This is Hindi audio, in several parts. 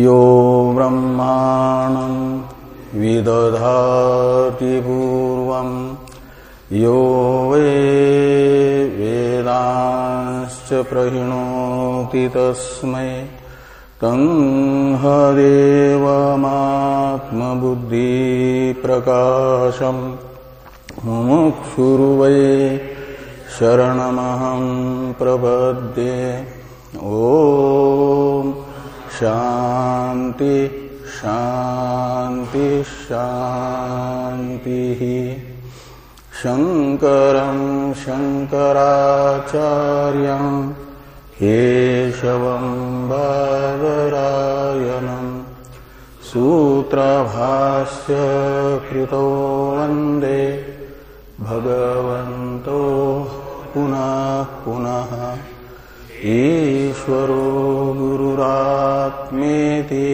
यो ब्रह्माणं विदधाति पूर्वं। यो वै वेदांश्च प्रहिणोति तस्मै। तं हदेवमात्मबुद्धिप्रकाशम् मुमुक्षुर्वै शरणमहं प्रपद्ये। ॐ शान्ति शान्ति शान्तिः शङ्करं शङ्कराचार्यं केशवं बादरायणम् सूत्रभास्य कृतो वंदे भगवन्तो पुनः पुनः। ईश्वरो गुरुरात्मेति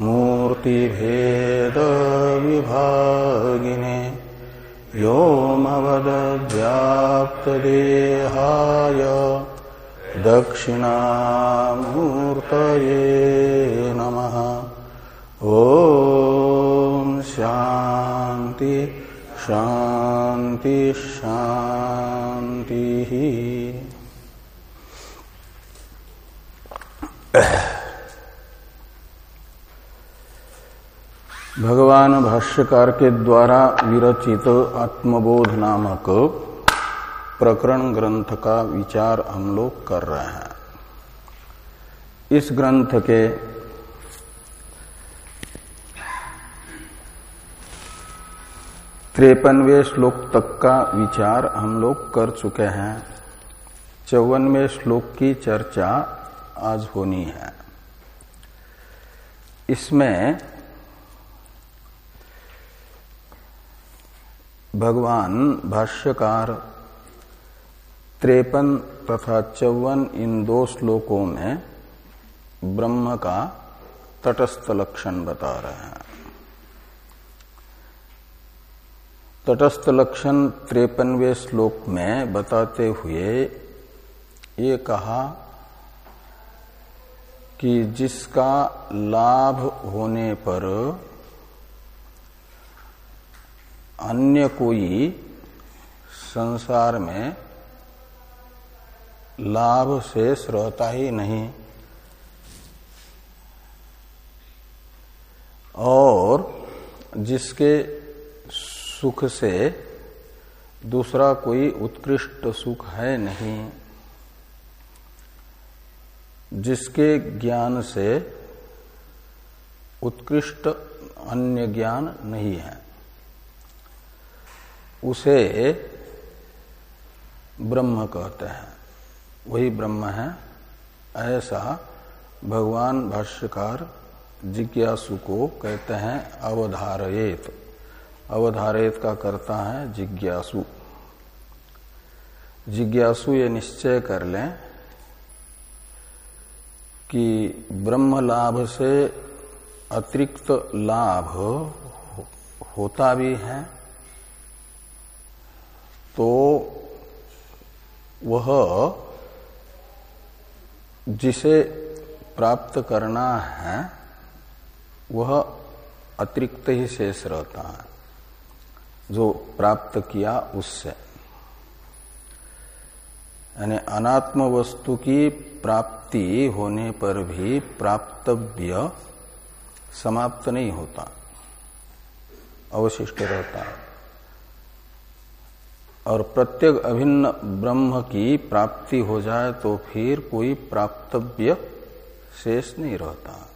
मूर्तिभेदविभागिने व्योमवदव्याप्तदेहाय दक्षिणामूर्तये नमः। ॐ शान्ति शान्ति शान्तिः। भगवान भाष्यकार के द्वारा विरचित आत्मबोध नामक प्रकरण ग्रंथ का विचार हम लोग कर रहे हैं। इस ग्रंथ के त्रेपनवे श्लोक तक का विचार हम लोग कर चुके हैं। चौवनवे श्लोक की चर्चा आज होनी है। इसमें भगवान भाष्यकार त्रेपन तथा चौवन इन दो श्लोकों में ब्रह्म का तटस्थ लक्षण बता रहे हैं। तटस्थ लक्षण त्रेपनवे श्लोक में बताते हुए ये कहा कि जिसका लाभ होने पर अन्य कोई संसार में लाभ शेष रहता ही नहीं। और जिसके सुख से दूसरा कोई उत्कृष्ट सुख है नहीं। जिसके ज्ञान से उत्कृष्ट अन्य ज्ञान नहीं है। उसे ब्रह्म कहते हैं। वही ब्रह्म है। ऐसा भगवान भाष्यकार जिज्ञासु को कहते हैं अवधारयेत। अवधारयत का करता है जिज्ञासु। जिज्ञासु ये निश्चय कर लें कि ब्रह्म लाभ से अतिरिक्त लाभ होता भी है तो वह जिसे प्राप्त करना है, वह अतिरिक्त ही शेष रहता है, जो प्राप्त किया उससे। यानी अनात्म वस्तु की प्राप्ति होने पर भी प्राप्तव्य समाप्त नहीं होता, अवशिष्ट रहता है। और प्रत्येक अभिन्न ब्रह्म की प्राप्ति हो जाए तो फिर कोई प्राप्तव्य शेष नहीं रहता।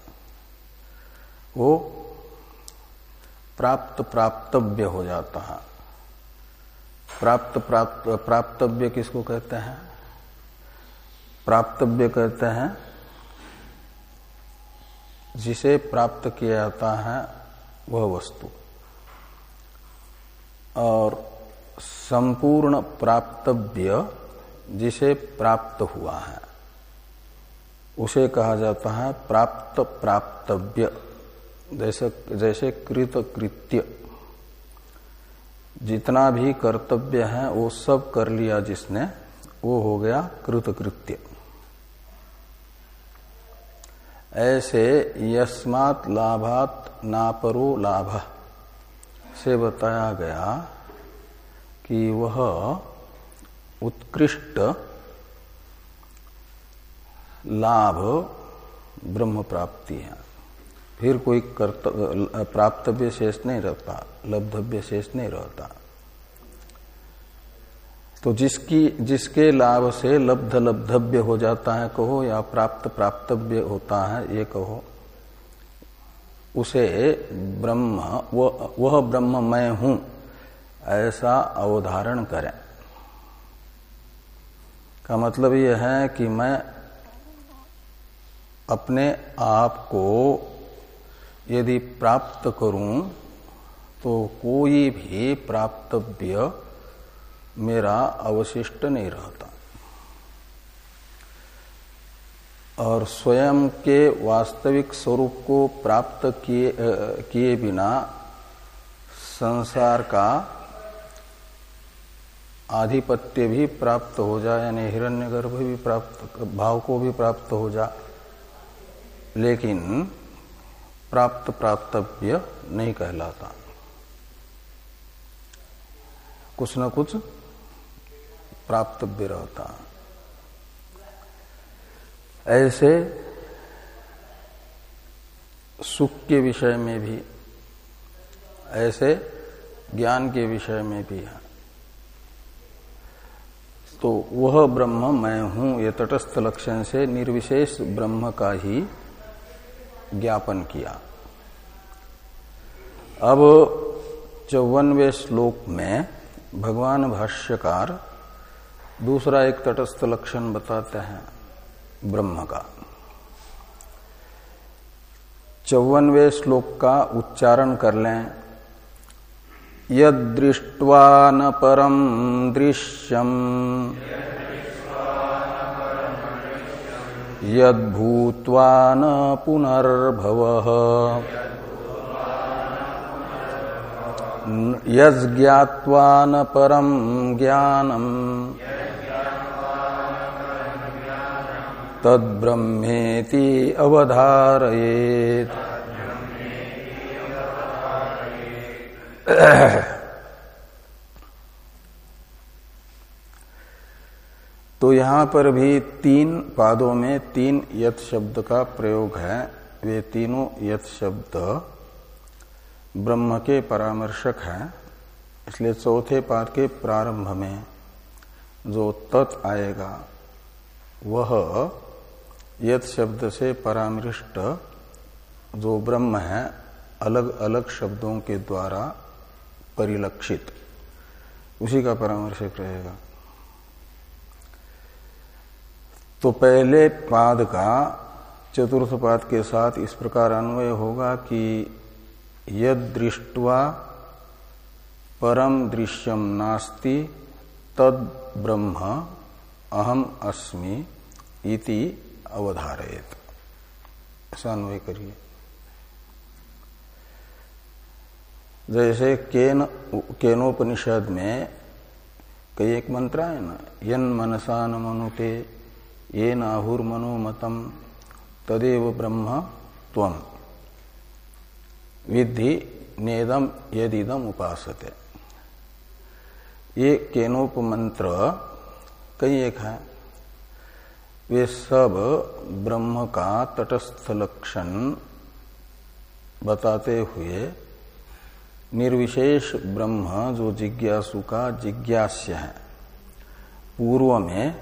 वो प्राप्त प्राप्तव्य हो जाता है। प्राप्त प्राप्त, प्राप्तव्य किसको कहते हैं? प्राप्तव्य कहते हैं जिसे प्राप्त किया जाता है वह वस्तु। और संपूर्ण प्राप्तव्य जिसे प्राप्त हुआ है। उसे कहा जाता है प्राप्त प्राप्तव्य। जैसे जैसे कृत कृत्य। जितना भी कर्तव्य है, वो सब कर लिया जिसने, वो हो गया कृत कृत्य। ऐसे यस्मात् लाभात नापरो लाभ से बताया गया कि वह उत्कृष्ट लाभ ब्रह्म प्राप्ति है। फिर कोई प्राप्तव्य शेष नहीं रहता, लब्धव्य शेष नहीं रहता। तो जिसकी, जिसके लाभ से लब्ध लब्धव्य हो जाता है, कहो या प्राप्त प्राप्तव्य होता है, ये कहो, उसे ब्रह्म वह वह ब्रह्म मैं हूँ। ऐसा अवधारण करें। का मतलब यह है कि मैं अपने आप को यदि प्राप्त करूँ तो कोई भी प्राप्तव्य मेरा अवशिष्ट नहीं रहता। और स्वयं के वास्तविक स्वरूप को प्राप्त किए किए बिना संसार का आधिपत्य भी प्राप्त हो जाए, यानी हिरण्यगर्भ भी प्राप्त, भाव को भी प्राप्त हो जाए लेकिन प्राप्त प्राप्तव्य नहीं कहलाता। कुछ न कुछ प्राप्तव्य रहता। ऐसे सुख के विषय में भी, ऐसे ज्ञान के विषय में भी है। तो वह ब्रह्म मैं हूँ, ये तटस्थ लक्षण से निर्विशेष ब्रह्म का ही ज्ञापन किया। अब चौवनवे श्लोक में भगवान भाष्यकार दूसरा एक तटस्थ लक्षण बताते हैं, ब्रह्म का। चौवनवे श्लोक का उच्चारण कर लें। यदृष्ट्वा न परम दृश्यम। यद्भूत्वा न पुनर्भव। यज्ञात्वा न परम ज्ञानम। तद्ब्रह्मेति अवधारयेत। तो यहाँ पर भी तीन पादों में तीन यथ शब्द का प्रयोग है। वे तीनों यथ शब्द ब्रह्म के परामर्शक हैं, इसलिए चौथे पाद के प्रारंभ में जो तत् आएगा, वह यथ शब्द से परामृष्ट जो ब्रह्म है अलग अलग शब्दों के द्वारा परिलक्षित। उसी का परामर्शक रहेगा। तो पहले पाद का चतुर्थ पाद के साथ इस प्रकार अन्वय होगा कि यद दृष्टवा परम दृश्यम नास्ति, तद ब्रह्म अहम अस्मि इति अवधारयत। ऐसा अन्वय करिए। जैसे केन, केनोपनिषद में कई एक मंत्र है ना, यन मनसा न मनुते ये नाहुर्मनोमतम तदेव ब्रह्म त्वम विधि नेदम यदिदम उपासते। ये केनोप मंत्र कई एक है। वे सब ब्रह्म का तटस्थ लक्षण बताते हुए निर्विशेष ब्रह्म जो जिज्ञासु का जिज्ञास्य है। पूर्व में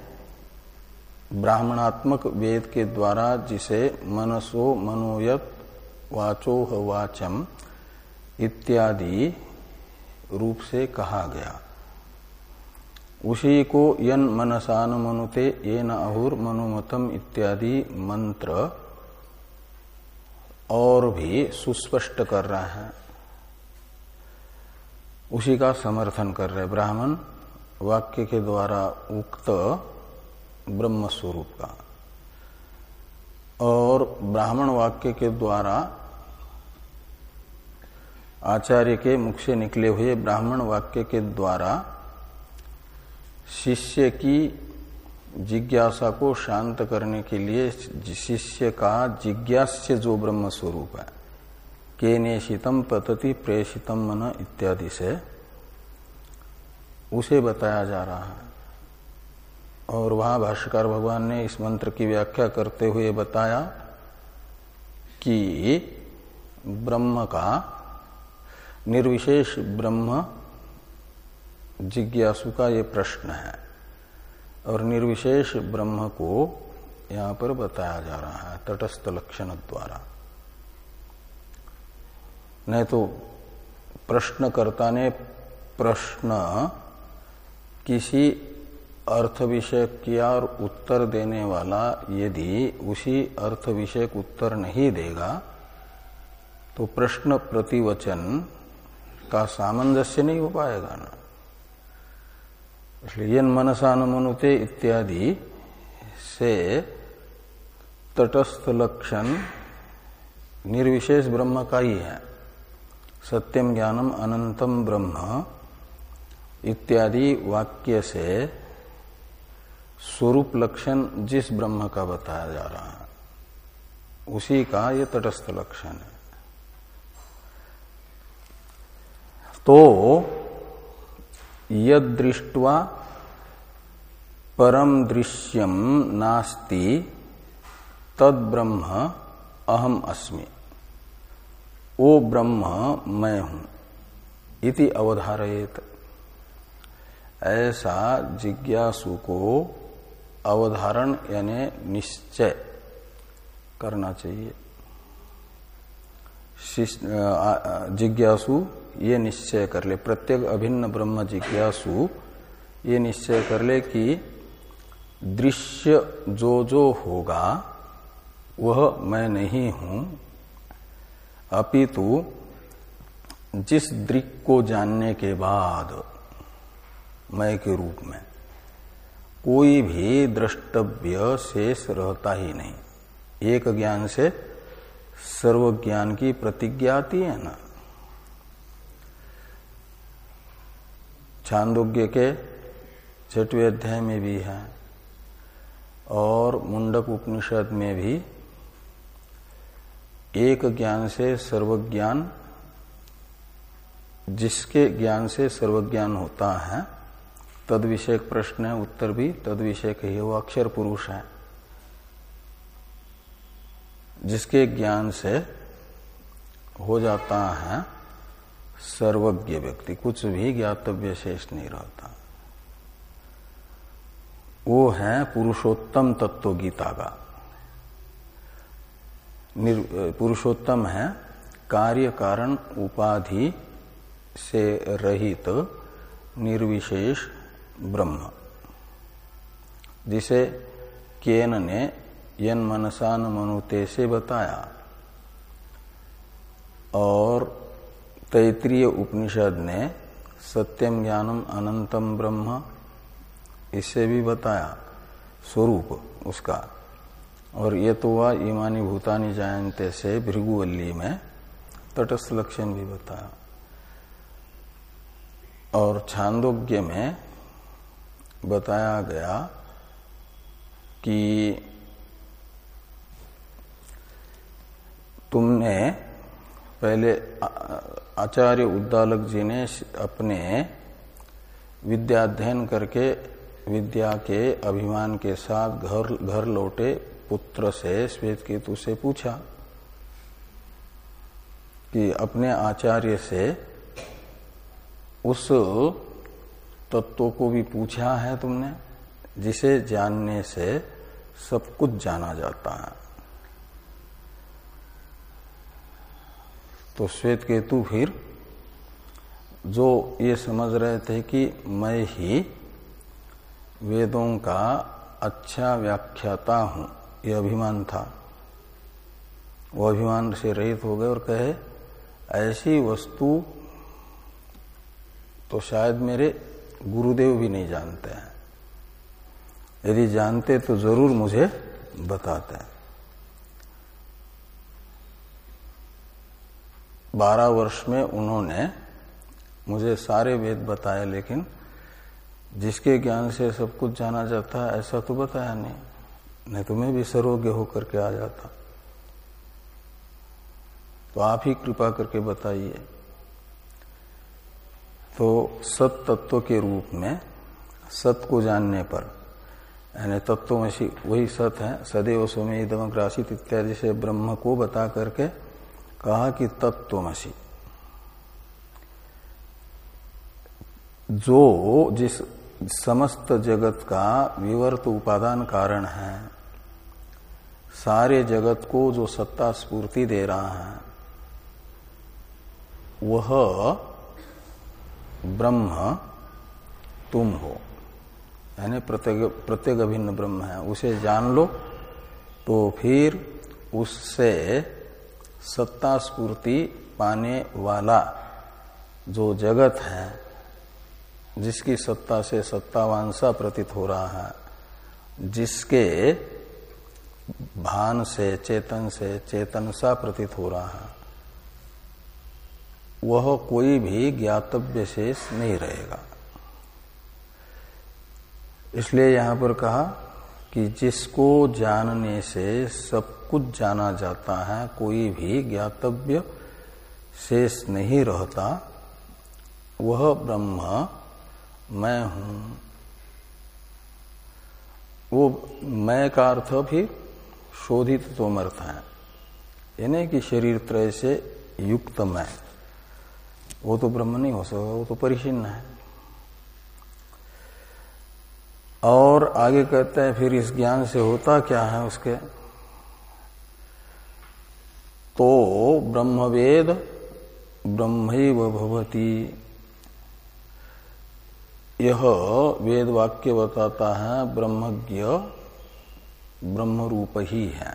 ब्राह्मणात्मक वेद के द्वारा जिसे मनसो मनोयत वाचोह वाचम इत्यादि रूप से कहा गया। उसी को यन मनसान मनुते ये न अहुर मनुमतम इत्यादि मंत्र और भी सुस्पष्ट कर रहा है। उसी का समर्थन कर रहे ब्राह्मण वाक्य के द्वारा उक्त ब्रह्म स्वरूप का। और ब्राह्मण वाक्य के द्वारा आचार्य के मुख से निकले हुए ब्राह्मण वाक्य के द्वारा शिष्य की जिज्ञासा को शांत करने के लिए शिष्य का जिज्ञास्य जो ब्रह्म स्वरूप है। के नेशितम पतति प्रेषितम मन इत्यादि से उसे बताया जा रहा है। और वहाँ भाष्यकार भगवान ने इस मंत्र की व्याख्या करते हुए बताया कि ब्रह्म का निर्विशेष ब्रह्म जिज्ञासु का ये प्रश्न है। और निर्विशेष ब्रह्म को यहाँ पर बताया जा रहा है, तटस्थ लक्षण द्वारा। नहीं तो प्रश्नकर्ता ने प्रश्न किसी अर्थ विषय किया और उत्तर देने वाला यदि उसी अर्थ विषय उत्तर नहीं देगा तो प्रश्न प्रतिवचन का सामंजस्य नहीं हो पाएगा ना। इसलिए यन मनसा मनुते इत्यादि से तटस्थ लक्षण निर्विशेष ब्रह्म का ही है। सत्यम ज्ञानम अनंतम ब्रह्म इत्यादि वाक्य से स्वरूप लक्षण जिस ब्रह्म का बताया जा रहा है, उसी का ये तटस्थ लक्षण है। तो यद दृष्टवा परम दृश्यम नास्ति तद ब्रह्म अहम अस्मि। ओ ब्रह्म, मैं हूँ। इति अवधारयेत। ऐसा जिज्ञासु को अवधारण यानी निश्चय करना चाहिए। जिज्ञासु, ये निश्चय कर ले। प्रत्येक अभिन्न ब्रह्म जिज्ञासु, ये निश्चय कर ले कि दृश्य जो जो होगा, वह मैं नहीं हूँ अपितु जिस दृक को जानने के बाद मैं के रूप में, कोई भी द्रष्टव्य शेष रहता ही नहीं। एक ज्ञान से सर्व ज्ञान की प्रतिज्ञा आती है ना। छांदोग्य के छठवें अध्याय में भी है, और मुंडक उपनिषद में भी एक ज्ञान से सर्वज्ञान, जिसके ज्ञान से सर्वज्ञान होता है तद विषय प्रश्न है, उत्तर भी तद विषय ही, वो अक्षर पुरुष है। जिसके ज्ञान से हो जाता है सर्वज्ञ व्यक्ति, कुछ भी ज्ञातव्य शेष नहीं रहता। वो है पुरुषोत्तम तत्व गीता का। पुरुषोत्तम है, कार्य कारण उपाधि से रहित निर्विशेष ब्रह्म। जिसे केन ने यन मनसान मनुते से बताया। और तैतृय उपनिषद ने सत्यम ज्ञानम अनंतम ब्रह्म इससे भी बताया, स्वरूप उसका। और ये तो वह ईमानी भूतानी जयंते से भृगुवल्ली में, तटस्थ लक्षण भी बताया। और छांदोग्य में बताया गया कि तुमने पहले आचार्य उद्दालक जी ने अपने विद्या अध्ययन करके, विद्या के अभिमान के साथ घर घर लौटे पुत्र से श्वेत केतु से पूछा कि अपने आचार्य से उस तत्व को भी पूछा है तुमने, जिसे जानने से सब कुछ जाना जाता है। तो श्वेत केतु फिर जो ये समझ रहे थे कि मैं ही वेदों का अच्छा व्याख्याता हूँ ये अभिमान था। वो अभिमान से रहित हो गए और कहे, ऐसी वस्तु तो शायद मेरे गुरुदेव भी नहीं जानते हैं। यदि जानते तो ज़रूर मुझे बताते हैं। बारह वर्ष में उन्होंने मुझे सारे वेद बताए, लेकिन जिसके ज्ञान से सब कुछ जाना जाता है, ऐसा तो बताया नहीं। नहीं तो मैं भी सर्वज्ञ होकर के आ जाता। तो आप ही कृपा करके बताइए। तो सत तत्व के रूप में, सत को जानने पर, यानी तत्वमसी वही सत है, सदैव सोमे दमग्रासित इत्यादि से ब्रह्म को बता करके कहा कि तत्वमसी जो जिस समस्त जगत का विवर्त उपादान कारण है। सारे जगत को जो सत्ता स्फूर्ति दे रहा है, वह ब्रह्म तुम हो। यानी प्रत्येक प्रत्येक अभिन्न ब्रह्म है। उसे जान लो तो फिर उससे सत्ता स्पूर्ति पाने वाला जो जगत है जिसकी सत्ता से सत्तावान सा प्रतीत हो रहा है, जिसके भान से, चेतन से चेतन सा प्रतीत हो रहा है, वह कोई भी ज्ञातव्य शेष नहीं रहेगा। इसलिए यहाँ पर कहा कि जिसको जानने से सब कुछ जाना जाता है, कोई भी ज्ञातव्य शेष नहीं रहता, वह ब्रह्म मैं हूँ। वो मैं का अर्थ भी शोधित तोमर्थ है। यानी कि शरीर त्रय से युक्त मैं। वो तो ब्रह्म नहीं हो सकता, वो तो परिचिन्न है। और आगे कहते हैं, फिर इस ज्ञान से होता क्या है उसके? तो ब्रह्मवेद ब्रह्म भवती। यह वेद वाक्य बताता है, ब्रह्मज्ञ ब्रह्म रूप ही है।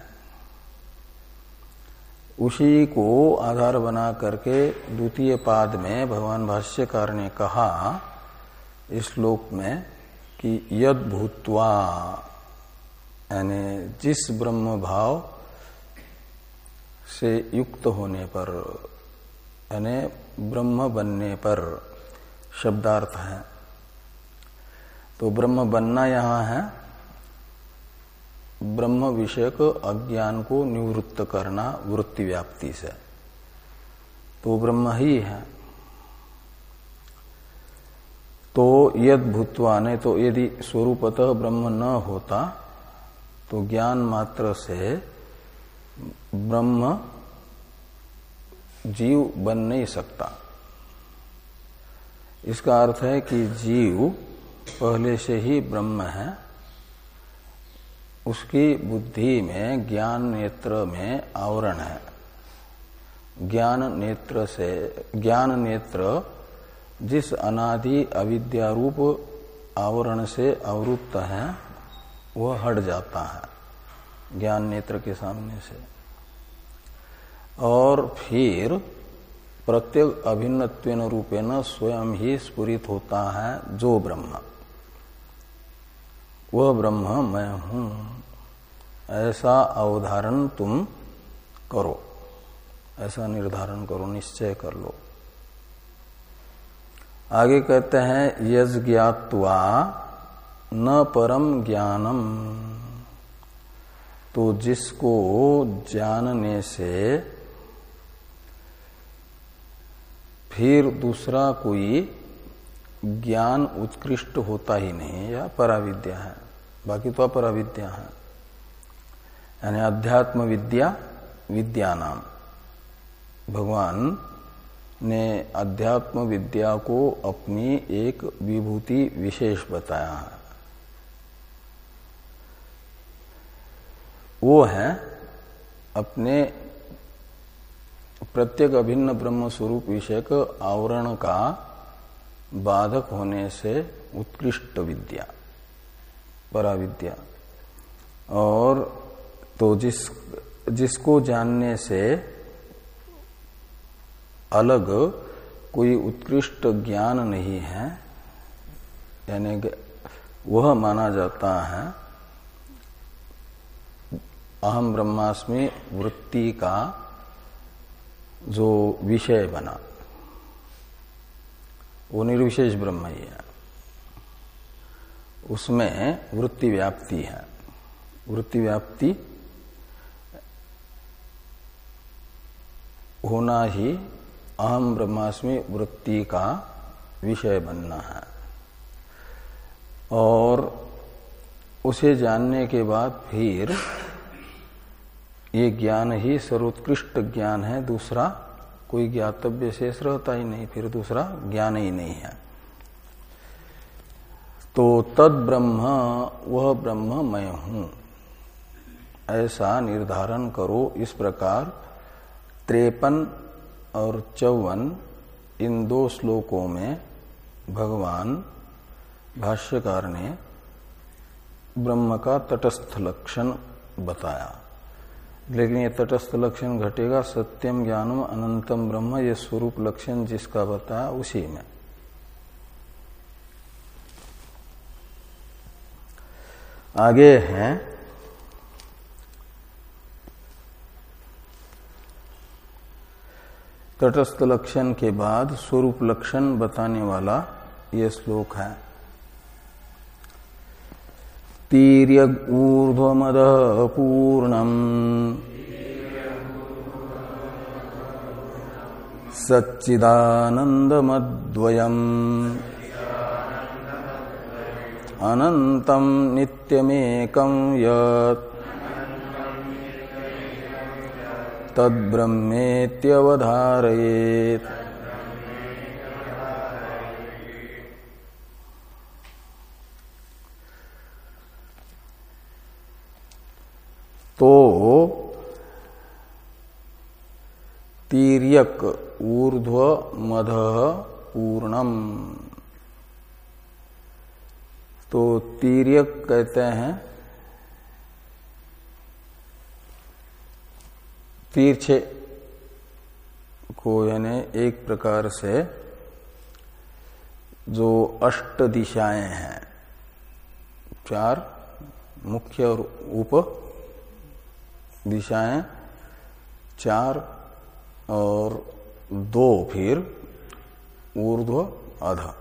उसी को आधार बना करके द्वितीय पाद में भगवान भाष्यकार ने कहा इस श्लोक में कि यद भूतवा यानी जिस ब्रह्म भाव से युक्त होने पर, यानी ब्रह्म बनने पर शब्दार्थ है तो ब्रह्म बनना यहाँ है। ब्रह्म विषयक अज्ञान को निवृत्त करना वृत्ति व्याप्ति से। तो ब्रह्म ही है। तो यद भूतवा, नहीं तो यदि स्वरूपतः ब्रह्म न होता तो ज्ञान मात्र से ब्रह्म जीव बन नहीं सकता। इसका अर्थ है कि जीव पहले से ही ब्रह्म है। उसकी बुद्धि में, ज्ञान नेत्र में आवरण है। ज्ञान नेत्र से, ज्ञान नेत्र जिस अनादि अविद्यारूप आवरण से अवरुप्त है, वह हट जाता है ज्ञान नेत्र के सामने से। और फिर प्रत्येक अभिन्न रूपेण स्वयं ही स्फुरित होता है जो ब्रह्म। वह ब्रह्म मैं हूँ। ऐसा अवधारण तुम करो। ऐसा निर्धारण करो, निश्चय कर लो। आगे कहते हैं, यज न परम ज्ञानम। तो जिसको जानने से फिर दूसरा कोई ज्ञान उत्कृष्ट होता ही नहीं या पराविद्या है। बाकी तो अपराविद्या है। यानी अध्यात्म विद्या विद्या नाम भगवान ने अध्यात्म विद्या को अपनी एक विभूति विशेष बताया है। वो है अपने प्रत्येक अभिन्न ब्रह्म स्वरूप विषयक आवरण का बाधक होने से उत्कृष्ट विद्या पराविद्या और तो जिस, जिसको जानने से अलग कोई उत्कृष्ट ज्ञान नहीं है, यानी वह माना जाता है, अहम ब्रह्मास्मि वृत्ति का जो विषय बना। वो निर्विशेष ब्रह्म ही है। उसमें वृत्ति व्याप्ति है। वृत्ति व्याप्ति होना ही अहम ब्रह्मास्मि वृत्ति का विषय बनना है। और उसे जानने के बाद फिर ये ज्ञान ही सर्वोत्कृष्ट ज्ञान है, दूसरा कोई ज्ञातव्य शेष रहता ही नहीं, फिर दूसरा ज्ञान ही नहीं है। तो तद ब्रह्म, वह ब्रह्म मैं हूँ। ऐसा निर्धारण करो इस प्रकार। त्रेपन और चौवन, इन दो श्लोकों में भगवान, भाष्यकार ने ब्रह्म का तटस्थ लक्षण बताया। लेकिन ये तटस्थ लक्षण घटेगा, सत्यम ज्ञानम अनंतम ब्रह्म, ये स्वरूप लक्षण जिसका बताया उसी में। आगे है। तटस्थ लक्षण के बाद स्वरूप लक्षण बताने वाला ये श्लोक है। तीर्यग ऊर्ध्वमद पूर्णम सच्चिदानंदमद्वयम् अनन्तं नित्यमेकं तो तीर्यक ऊर्ध्व मध पूर्णम तो तीर्यक कहते हैं। तीर्छे को यानी एक प्रकार से जो अष्ट दिशाएँ हैं, चार मुख्य और उप दिशाएँ, चार और दो फिर ऊर्ध्व अध।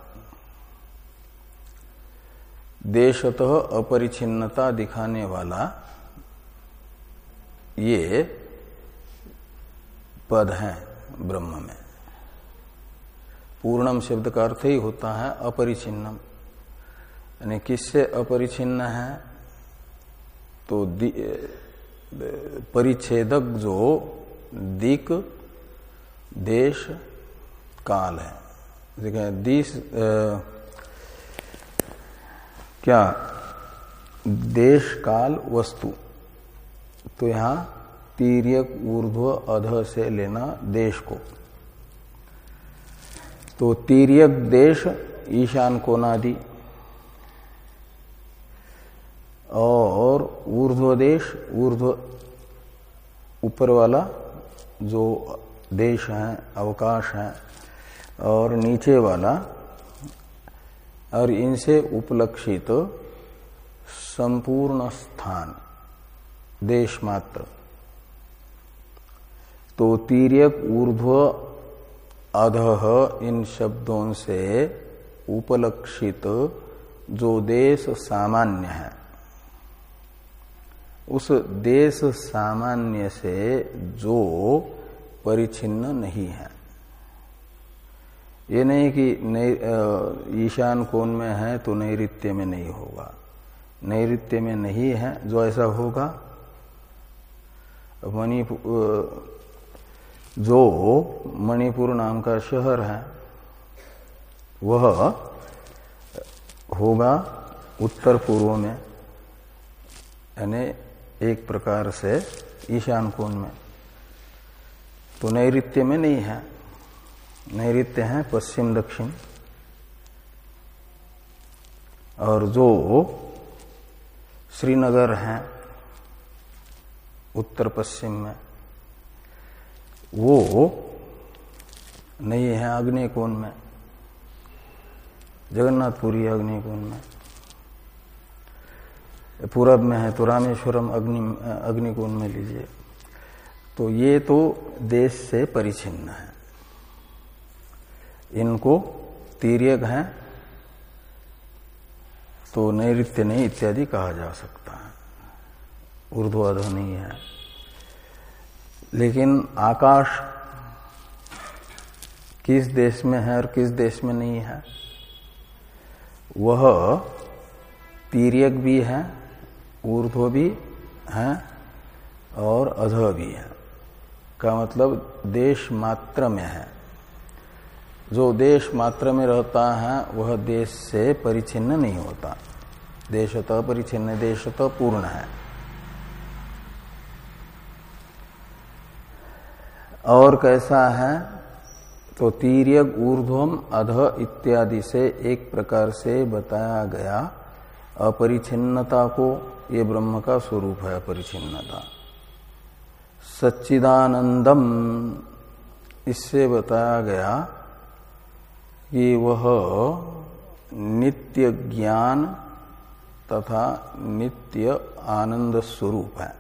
देशतः अपरिचिन्नता दिखाने वाला ये पद है ब्रह्म में। पूर्णम शब्द का अर्थ ही होता है अपरिचिन्नम यानी किससे अपरिचिन्न है? तो परिच्छेदक जो दिक देश काल है। दिस आ, क्या? देश काल वस्तु। तो यहाँ तीर्यक, ऊर्ध्व, अध से लेना देश को। तो तीर्यक देश, ईशान कोनादि। और ऊर्ध्व देश, ऊर्ध्व ऊपर वाला जो देश है, अवकाश है, और नीचे वाला और इनसे उपलक्षित संपूर्ण स्थान, देश मात्र। तो तीर्यक ऊर्ध्व अध इन शब्दों से उपलक्षित जो देश सामान्य है, उस देश सामान्य से जो परिचिन्न नहीं है। ये नहीं कि ईशान कोण में है तो नैत्य में नहीं होगा। नैत्य में नहीं है जो ऐसा होगा। मणिपुर जो मणिपुर नाम का शहर है, वह होगा उत्तर पूर्व में, यानी एक प्रकार से ईशान कोण में। तो नैत्य में नहीं है। नैत्य है, पश्चिम, दक्षिण। और जो श्रीनगर है, उत्तर, पश्चिम में, वो नहीं है अग्नि कोण में। जगन्नाथपुरी अग्नि कोण में। पूरब में है तो रामेश्वरम अग्नि, अग्निकोण में लीजिए। तो ये तो देश से परिचिन्न है। इनको तीर्यक है तो नैत्य नहीं इत्यादि कहा जा सकता है। ऊर्ध्वाध नहीं है। लेकिन आकाश किस देश में है और किस देश में नहीं है, वह तीर्यक भी है, ऊर्ध्व भी है और अध भी है। का मतलब देश मात्र में है। जो देश मात्र में रहता है, वह देश से परिचिन्न नहीं होता। देशतः परिचिन्न देशतः पूर्ण है। और कैसा है? तो तीर्यक ऊर्ध्वम अध इत्यादि से एक प्रकार से बताया गया, अपरिचिन्नता को, ये ब्रह्म का स्वरूप है अपरिचिन्नता। सच्चिदानंदम, इससे बताया गया कि वह नित्य ज्ञान तथा नित्य आनंद स्वरूप है।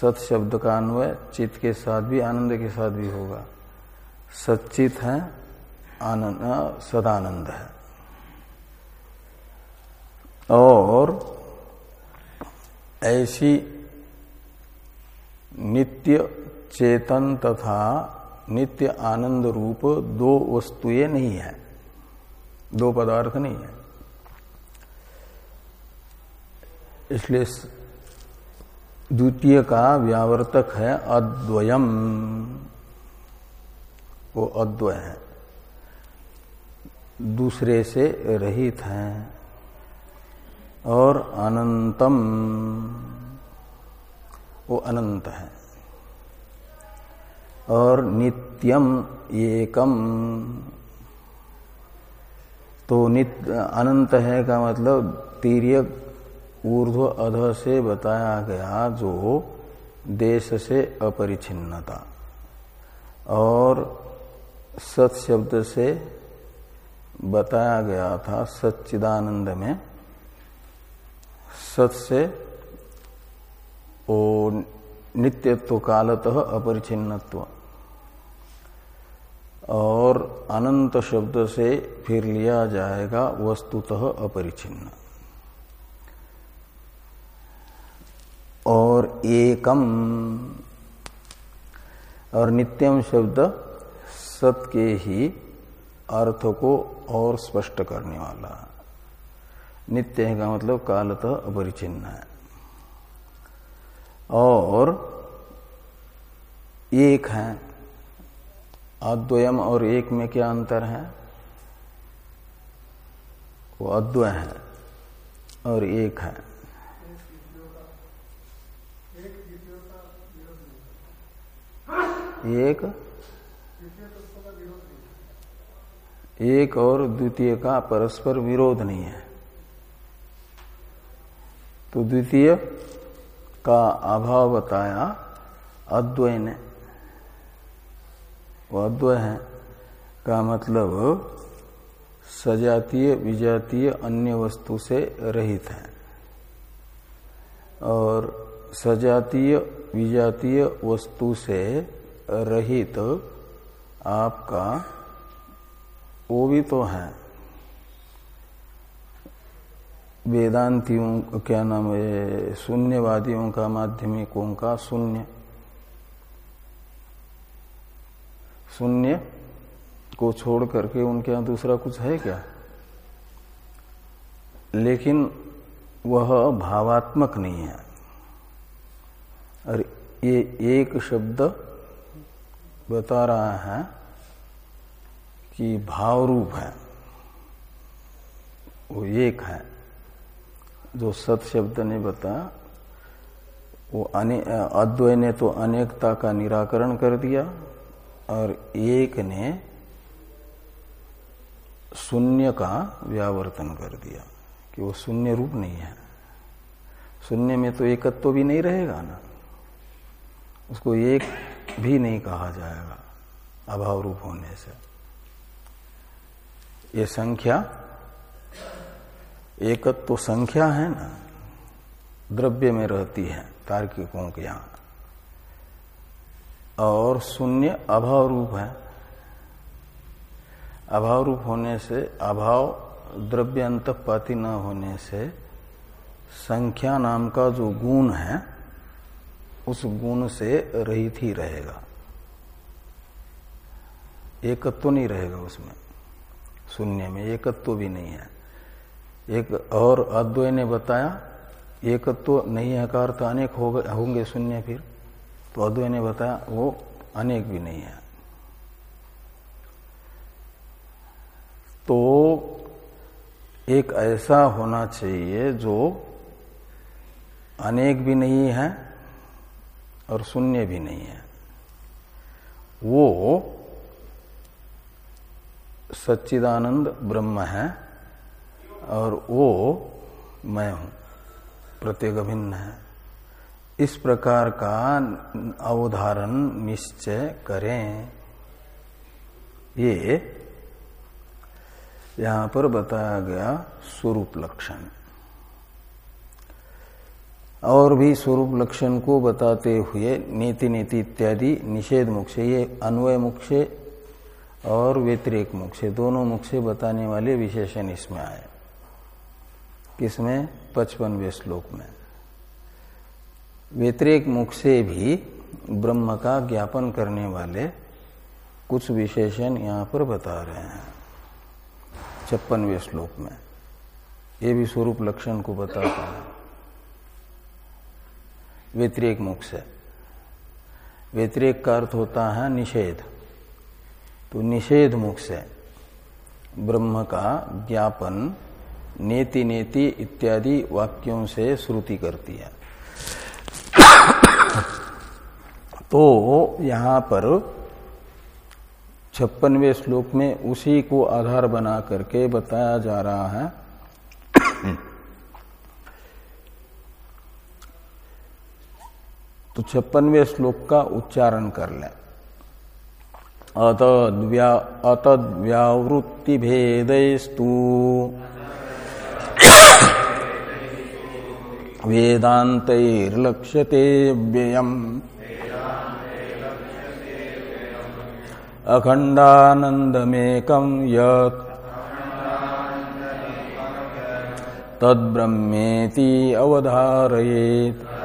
सत शब्द का अन्वय चित्त के साथ भी, आनंद के साथ भी होगा। सचित है, आनंद सदानंद है। और ऐसी नित्य चेतन तथा नित्य आनंद रूप दो वस्तुएँ नहीं है। दो पदार्थ नहीं है। इसलिए द्वितीय का व्यावर्तक है अद्वयम। वो अद्वय है। दूसरे से रहित है और अनंतम। वो अनंत है। और नित्यम एकम। तो नित्य अनंत है का मतलब तीर्यक ऊर्ध्व अध से बताया गया जो देश से अपरिचिन्नता और सत शब्द से बताया गया था सच्चिदानंद में। सत से ओ नित्यत्व कालतः अपरिचिन्नत्व और अनंत शब्द से फिर लिया जाएगा वस्तुतः अपरिचिन्न। और एकम, और नित्यम शब्द सत के ही अर्थ को और स्पष्ट करने वाला। नित्य का मतलब कालतः अपरिचिन्न है। और एक है। अद्वयम और एक में क्या अंतर है? वो अद्वय है और एक है। एक? एक और द्वितीय का परस्पर विरोध नहीं है। तो द्वितीय का अभाव बताया अद्वय ने। वो अद्वय है। का मतलब सजातीय, विजातीय अन्य वस्तु से रहित है। और सजातीय, विजातीय वस्तु से रहित आपका वो भी तो है। वेदांतियों, क्या नाम है, शून्यवादियों का, माध्यमिकों का शून्य। शून्य को छोड़ करके उनके यहाँ दूसरा कुछ है क्या? लेकिन वह भावात्मक नहीं है। और ये एक शब्द बता रहा है कि भाव रूप है। वो एक है। जो सत शब्द ने बताया वो अद्वय ने तो अनेकता का निराकरण कर दिया। और एक ने शून्य का व्यावर्तन कर दिया कि वो शून्य रूप नहीं है। शून्य में तो एकत्व तो भी नहीं रहेगा ना। उसको एक भी नहीं कहा जाएगा अभाव रूप होने से। ये संख्या, एकत्व तो संख्या है ना, द्रव्य में रहती है तार्किकों के यहाँ। और शून्य अभाव रूप है। अभाव रूप होने से, अभाव द्रव्य अंतपाती न होने से, संख्या नाम का जो गुण है, उस गुण से रहित ही रहेगा। एकत्व तो नहीं रहेगा उसमें। शून्य में एकत्व तो भी नहीं है। एक और अद्वय ने बताया, एकत्व तो नहीं है का अर्थ अनेक होंगे शून्य फिर। तो अद्वय ने बताया, वो अनेक भी नहीं है। तो एक ऐसा होना चाहिए जो अनेक भी नहीं है और शून्य भी नहीं है। वो सच्चिदानंद ब्रह्म है और वो मैं हूँ, प्रत्येक अभिन्न है। इस प्रकार का अवधारण निश्चय करें। ये यहाँ पर बताया गया स्वरूप लक्षण। और भी स्वरूप लक्षण को बताते हुए नीति नीति इत्यादि, निषेध मुख से ये अन्वय मुख से और व्यतिरेक मुख से दोनों मुख से बताने वाले विशेषण इसमें आए। किसमें? पचपनवे श्लोक में। व्यतिरेक मुख से भी ब्रह्म का ज्ञापन करने वाले कुछ विशेषण यहाँ पर बता रहे हैं। छप्पनवे श्लोक में। ये भी स्वरूप लक्षण को बताता है। व्यतिरेक मुख से। व्यतिरेक का अर्थ होता है निषेध। तो निषेध मुख से ब्रह्म का ज्ञापन नेति नेति इत्यादि वाक्यों से श्रुति करती है। तो यहाँ पर छप्पनवे श्लोक में उसी को आधार बना करके बताया जा रहा है। तो छप्पनवे श्लोक का उच्चारण कर लें। अतद्व्यावृत्ति भेदस्तु वेदान्तैर्लक्ष्यते व्ययम्। अखण्डानन्दमेकं यत् तद्ब्रह्मेति अवधारयेत्।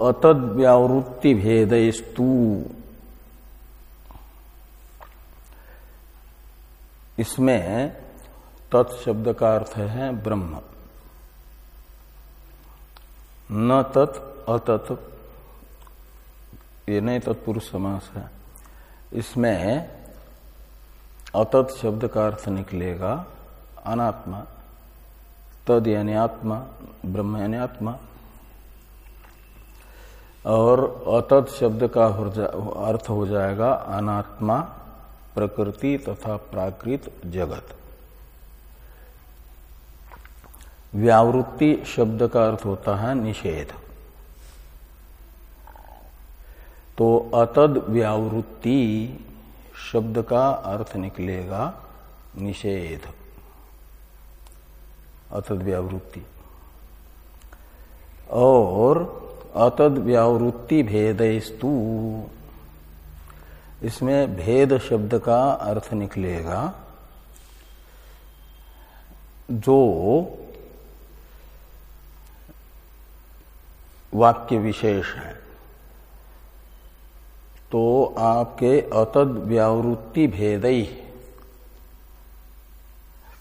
अतद व्यावृत्ति भेदस्तु इसमें तत्शब्द का अर्थ है ब्रह्म। न तत्, अतत, ये नहीं तत्पुरुष समास है। इसमें अतत शब्द का अर्थ निकलेगा, अनात्मा, तद यानी आत्मा, ब्रह्म यानी आत्मा। और अतत शब्द का अर्थ हो जाएगा अनात्मा, प्रकृति तथा प्राकृत जगत। व्यावृत्ति शब्द का अर्थ होता है निषेध। तो अतद व्यावृत्ति शब्द का अर्थ निकलेगा निषेध। अतद व्यावृत्ति। और अतद व्यावृत्ति भेदस्तु इसमें भेद शब्द का अर्थ निकलेगा। जो वाक्य विशेष है तो आपके अतद व्यावृत्ति भेदई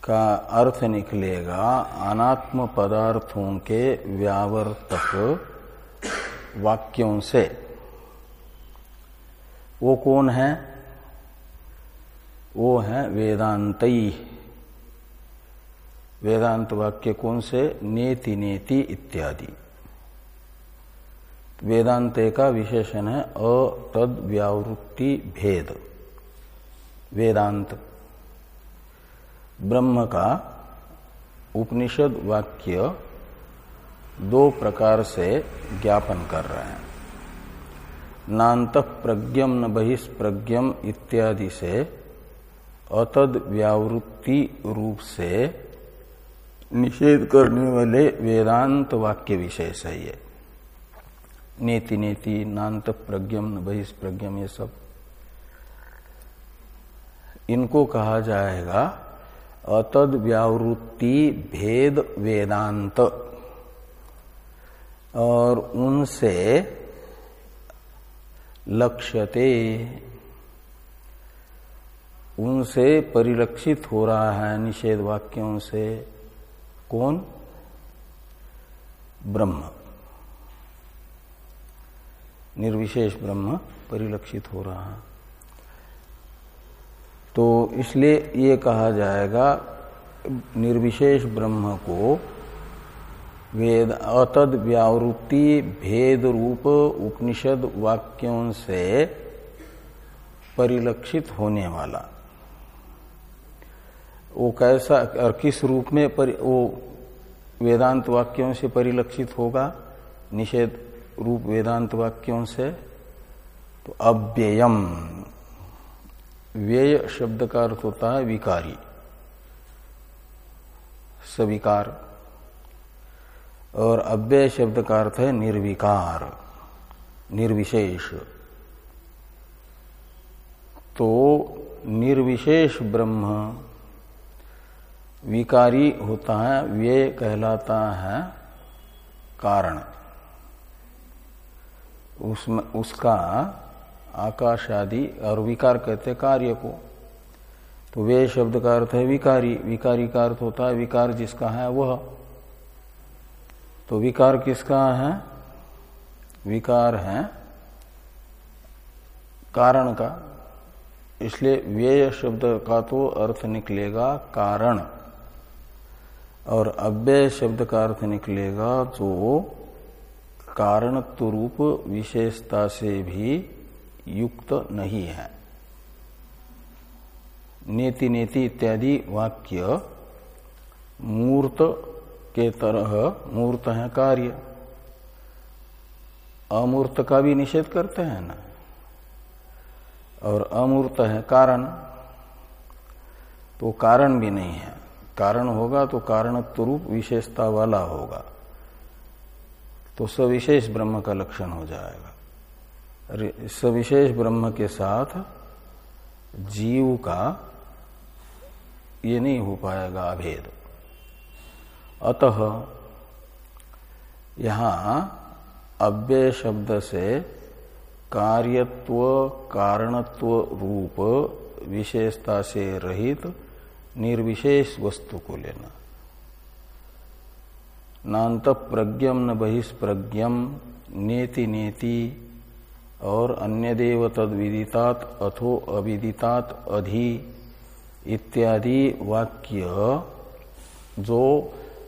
का अर्थ निकलेगा। अनात्म पदार्थों के व्यावर्तक वाक्यों से। वो कौन है? वो है वेदांतई। वेदांत वाक्य कौन से? नेति नेति इत्यादि। वेदांत का विशेषण है अतद व्यावृत्ति भेद। वेदांत। ब्रह्म का उपनिषद वाक्य दो प्रकार से ज्ञापन कर रहे हैं। नान्त प्रज्ञम न बहिष्प्रज्ञम इत्यादि से, अतद व्यावृत्ति रूप से निषेध करने वाले वेदांत वाक्य विशेष है ये। नेति नेति नान्त प्रज्ञम न बहिष्प्रज्ञम ये सब। इनको कहा जाएगा अतद व्यावृत्ति भेद वेदांत। और उनसे लक्ष्यते। उनसे परिलक्षित हो रहा है निषेध वाक्यों से। कौन? ब्रह्म। निर्विशेष ब्रह्म परिलक्षित हो रहा है। तो इसलिए ये कहा जाएगा, निर्विशेष ब्रह्म को वेद अतद व्यावृत्ति भेद रूप उपनिषद वाक्यों से परिलक्षित होने वाला। वो कैसा और किस रूप में परि, वो वेदांत वाक्यों से परिलक्षित होगा? निषेध रूप वेदांत वाक्यों से। तो अव्ययम। व्यय शब्द का अर्थ होता है विकारी। सविकार। और अव्यय शब्द का अर्थ है निर्विकार, निर्विशेष। तो निर्विशेष ब्रह्म विकारी होता है, व्यय कहलाता है कारण। उसमें, उसका आकाश आदि और विकार कहते कार्य को। तो वे शब्द का अर्थ है विकारी विकारी का अर्थ होता है विकार जिसका है वह। तो विकार किसका है? विकार है कारण का। इसलिए व्यय शब्द का तो अर्थ निकलेगा कारण। और अव्यय शब्द का अर्थ निकलेगा जो कारणत्व रूप विशेषता से भी युक्त नहीं है। नेति नेति इत्यादि वाक्य मूर्त के तरह मूर्त है कार्य। अमूर्त का भी निषेध करते हैं ना। और अमूर्त है कारण। तो कारण भी नहीं है। कारण होगा तो कारणत्व रूप विशेषता वाला होगा। तो सविशेष ब्रह्म का लक्षण हो जाएगा। सविशेष ब्रह्म के साथ जीव का ये नहीं हो पाएगा अभेद। अतः यहाँ अव्यय शब्द से कार्यत्व, कारणत्व रूप विशेषता से रहित निर्विशेष वस्तु को लेना। नान्त प्रज्ञम न बहिष्प्रज्ञम नेति नेति, और अन्य देव तद विदितात अथो अविदितात अधि इत्यादि वाक्य जो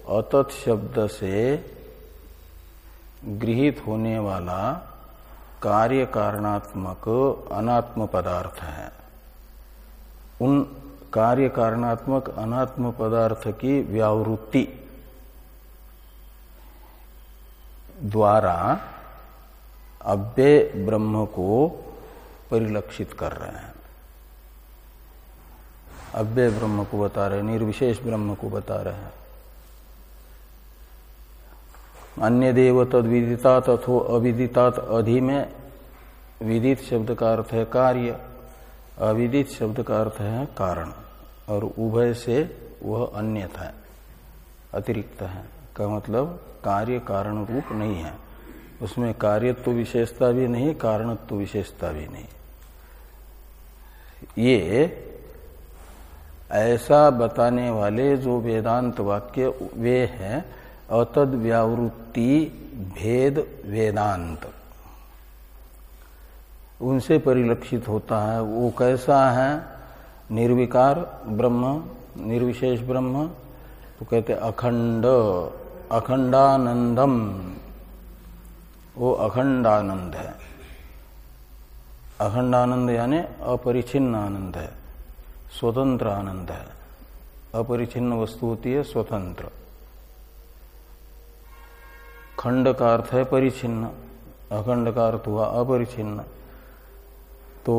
अतत शब्द से गृहित होने वाला कार्य कारणात्मक अनात्म पदार्थ है। उन कार्य कारणात्मक अनात्म पदार्थ की व्यावृत्ति द्वारा अव्यय ब्रह्म को परिलक्षित कर रहे हैं। अव्यय ब्रह्म को बता रहे निर्विशेष ब्रह्म को बता रहे हैं। अन्य देव तद विदितात अथो अविदितात अधि में विदित शब्द का अर्थ है कार्य, अविदित शब्द का अर्थ है कारण। और उभय से वह अन्य था अतिरिक्त है। का मतलब कार्य कारण रूप नहीं है। उसमें कार्यत्व विशेषता भी नहीं, कारणत्व विशेषता भी नहीं। ये ऐसा बताने वाले जो वेदांत वाक्य वे हैं अतद व्यावृत्ति भेद वेदांत। उनसे परिलक्षित होता है, वो कैसा है? निर्विकार ब्रह्म, निर्विशेष ब्रह्म तो कहते अखंड, अखंडानंदम। वो अखंड आनंद है। अखंड आनंद यानी अपरिचिन्न आनंद है स्वतंत्र आनंद है। अपरिचिन्न वस्तु होती है, स्वतंत्र। खंड का अर्थ है परिचिन्न अखंड का अर्थ हुआ अपरिचिन्न। तो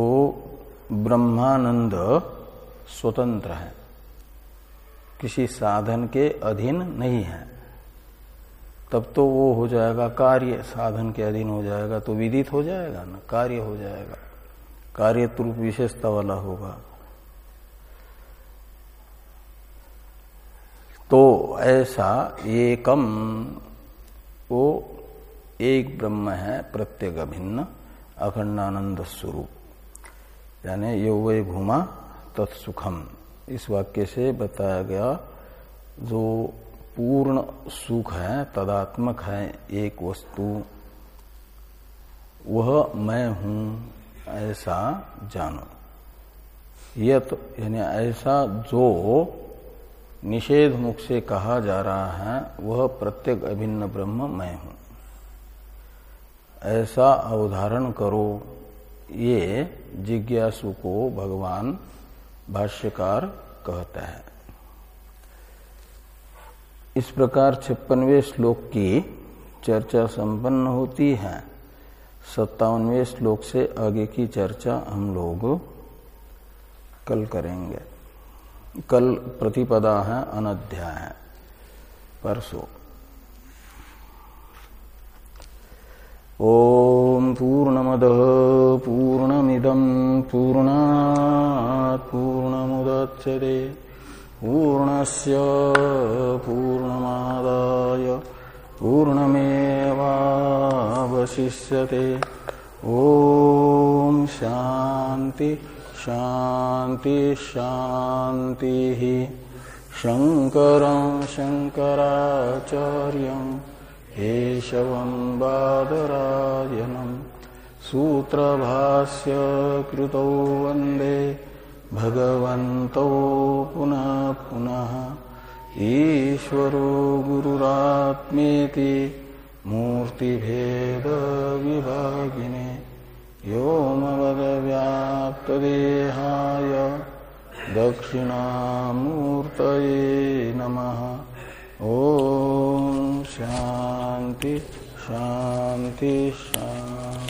ब्रह्मानंद स्वतंत्र है। किसी साधन के अधीन नहीं है। तब तो वो हो जाएगा कार्य, साधन के अधीन हो जाएगा तो विदित हो जाएगा ना, कार्य हो जाएगा। कार्य रूप विशेषता वाला होगा। तो ऐसा एकम वो एक ब्रह्म है, प्रत्येक भिन्न अखंडानंद स्वरूप। यानी यो वे घुमा तत्सुखम। इस वाक्य से बताया गया जो पूर्ण सुख है, तदात्मक है, एक वस्तु, वह मैं हूँ, ऐसा जानो। यत, यानी ऐसा जो निषेध मुख से कहा जा रहा है, वह प्रत्येक अभिन्न ब्रह्म मैं हूँ। ऐसा अवधारण करो। ये जिज्ञासु को भगवान भाष्यकार कहता है। इस प्रकार छप्पनवे श्लोक की चर्चा संपन्न होती है। सत्तावनवे श्लोक से आगे की चर्चा हम लोग कल करेंगे। कल प्रतिपदा है अनध्याय है। परसों। ओम पूर्णमद पूर्णमिदम पूर्णा पूर्णमुदच्यते पूर्णस्य पूर्णमादाय पूर्णमेवावशिष्यते। ॐ शान्ति शान्ति शान्तिः शङ्करं शङ्कराचार्यं केशवं बादरायणम् सूत्रभास्य कृतौ वंदे भगवन्तौ पुनः पुनः ईश्वरो गुरुरात्मेति मूर्तिभेदविभागिने व्योमवदव्याप्तदेहाय दक्षिणामूर्तये नमः। ॐ शान्ति शान्ति शान्ति।